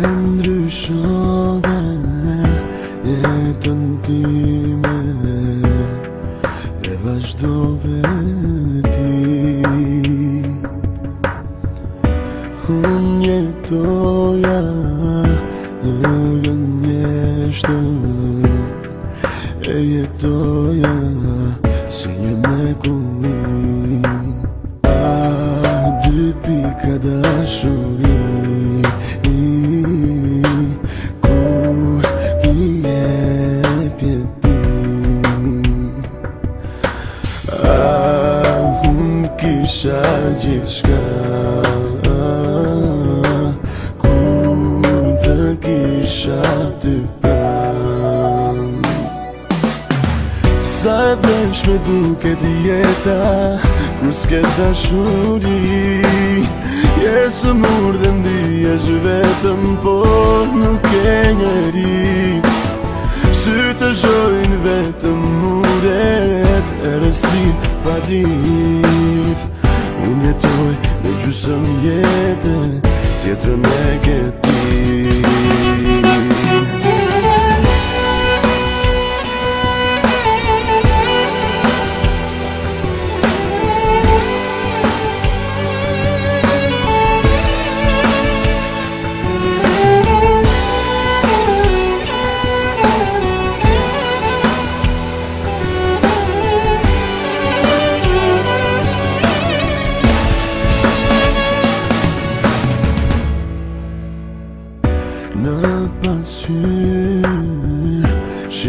ndryshove jetën time dhe vazhdove ti unë jetoja në gëndjeshtë e jetoja si një isha gjithë shka Kun të kisha ty pra Sa e vlesh me duke të jeta Kur s'ke të shuri Jesu mur dhe ndi e zhë vetëm Por nuk e njeri Sy të zhojnë vetëm muret E rësit pa jetoj Me gjusëm jetën Tjetërën e këtë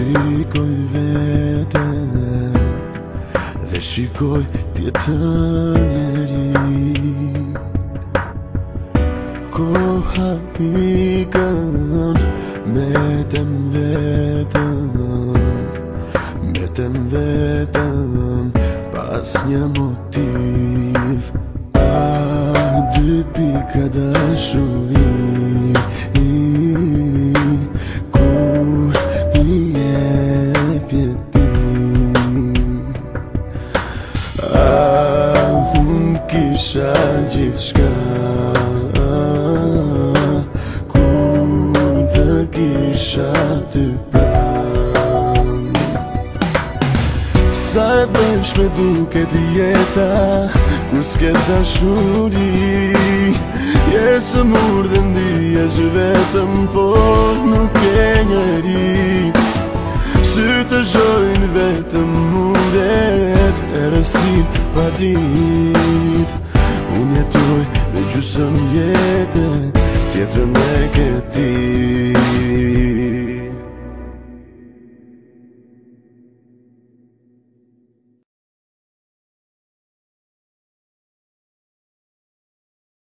shikoj vete Dhe shikoj tjetër njeri Koha i kën Metem vetëm Metem vetëm Pas një motiv A dy pika dashurin unë kisha gjithë shka Kun të kisha të pra Sa e vesh me duke të jeta Kur s'ke të shuri Jesë mur dhe ndi e zhë vetëm Por nuk e njëri Sy të zhojnë vetëm badit Unë jetoj me gjusëm jetë Tjetërën e këtit